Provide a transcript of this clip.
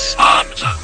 Las Arms.